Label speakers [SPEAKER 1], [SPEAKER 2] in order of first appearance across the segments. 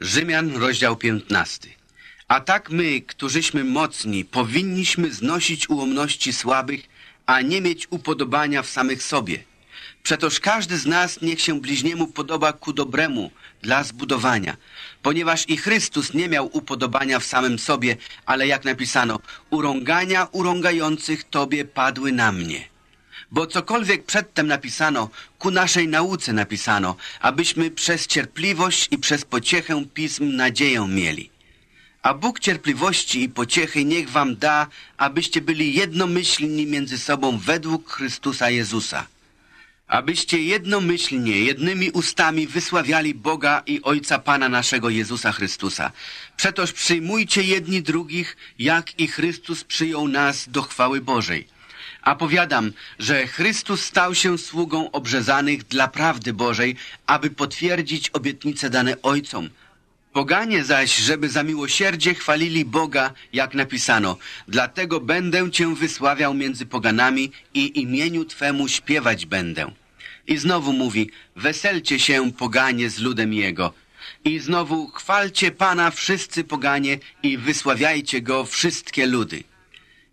[SPEAKER 1] Rzymian, rozdział 15. A tak my, którzyśmy mocni, powinniśmy znosić ułomności słabych, a nie mieć upodobania w samych sobie. Przetoż każdy z nas niech się bliźniemu podoba ku dobremu, dla zbudowania. Ponieważ i Chrystus nie miał upodobania w samym sobie, ale jak napisano, urągania urągających Tobie padły na mnie. Bo cokolwiek przedtem napisano, ku naszej nauce napisano, abyśmy przez cierpliwość i przez pociechę pism nadzieję mieli. A Bóg cierpliwości i pociechy niech wam da, abyście byli jednomyślni między sobą według Chrystusa Jezusa. Abyście jednomyślnie, jednymi ustami wysławiali Boga i Ojca Pana naszego Jezusa Chrystusa. Przetoż przyjmujcie jedni drugich, jak i Chrystus przyjął nas do chwały Bożej. A powiadam, że Chrystus stał się sługą obrzezanych dla prawdy Bożej, aby potwierdzić obietnice dane Ojcom. Poganie zaś, żeby za miłosierdzie chwalili Boga, jak napisano, dlatego będę Cię wysławiał między poganami i imieniu Twemu śpiewać będę. I znowu mówi, weselcie się poganie z ludem Jego. I znowu chwalcie Pana wszyscy poganie i wysławiajcie Go wszystkie ludy.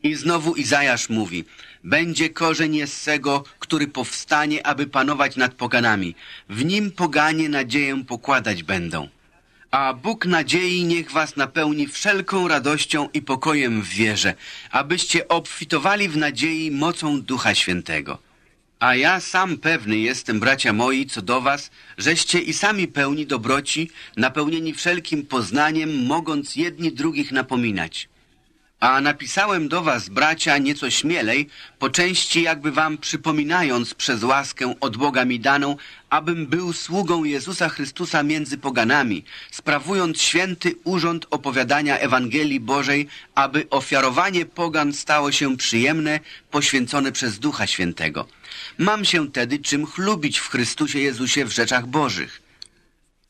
[SPEAKER 1] I znowu Izajasz mówi, będzie korzeń Jessego, który powstanie, aby panować nad poganami. W nim poganie nadzieję pokładać będą. A Bóg nadziei niech was napełni wszelką radością i pokojem w wierze, abyście obfitowali w nadziei mocą Ducha Świętego. A ja sam pewny jestem, bracia moi, co do was, żeście i sami pełni dobroci, napełnieni wszelkim poznaniem, mogąc jedni drugich napominać. A napisałem do was, bracia, nieco śmielej, po części jakby wam przypominając przez łaskę od Boga mi daną, abym był sługą Jezusa Chrystusa między poganami, sprawując święty urząd opowiadania Ewangelii Bożej, aby ofiarowanie pogan stało się przyjemne, poświęcone przez Ducha Świętego. Mam się tedy czym chlubić w Chrystusie Jezusie w rzeczach Bożych.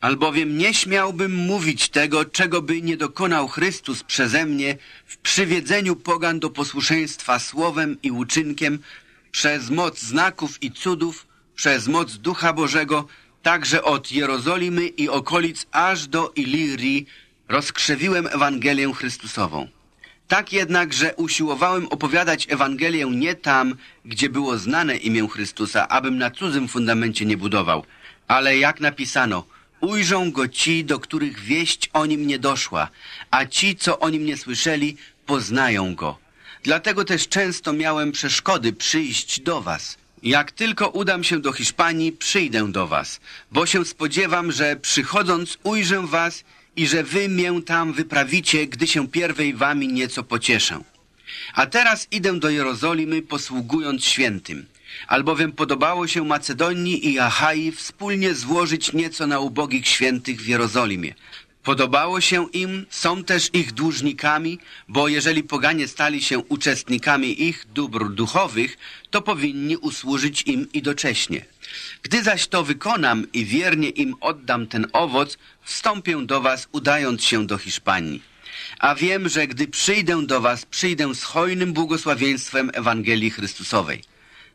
[SPEAKER 1] Albowiem nie śmiałbym mówić tego, czego by nie dokonał Chrystus przeze mnie w przywiedzeniu pogan do posłuszeństwa słowem i uczynkiem, przez moc znaków i cudów, przez moc Ducha Bożego, także od Jerozolimy i okolic aż do Ilirii rozkrzewiłem Ewangelię Chrystusową. Tak jednak, że usiłowałem opowiadać Ewangelię nie tam, gdzie było znane imię Chrystusa, abym na cudzym fundamencie nie budował, ale jak napisano – Ujrzą go ci, do których wieść o nim nie doszła, a ci, co o nim nie słyszeli, poznają go. Dlatego też często miałem przeszkody przyjść do was. Jak tylko udam się do Hiszpanii, przyjdę do was, bo się spodziewam, że przychodząc ujrzę was i że wy mię tam wyprawicie, gdy się pierwej wami nieco pocieszę. A teraz idę do Jerozolimy, posługując świętym albowiem podobało się Macedonii i Achai wspólnie złożyć nieco na ubogich świętych w Jerozolimie. Podobało się im, są też ich dłużnikami, bo jeżeli poganie stali się uczestnikami ich dóbr duchowych, to powinni usłużyć im i docześnie. Gdy zaś to wykonam i wiernie im oddam ten owoc, wstąpię do was, udając się do Hiszpanii. A wiem, że gdy przyjdę do was, przyjdę z hojnym błogosławieństwem Ewangelii Chrystusowej.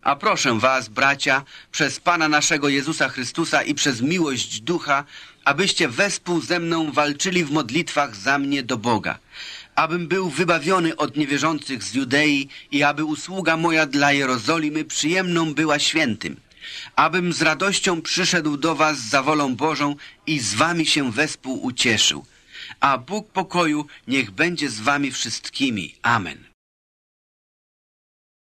[SPEAKER 1] A proszę was, bracia, przez Pana naszego Jezusa Chrystusa i przez miłość Ducha, abyście wespół ze mną walczyli w modlitwach za mnie do Boga, abym był wybawiony od niewierzących z Judei i aby usługa moja dla Jerozolimy przyjemną była świętym, abym z radością przyszedł do was za wolą Bożą i z wami się wespół ucieszył. A Bóg pokoju niech będzie z wami wszystkimi. Amen.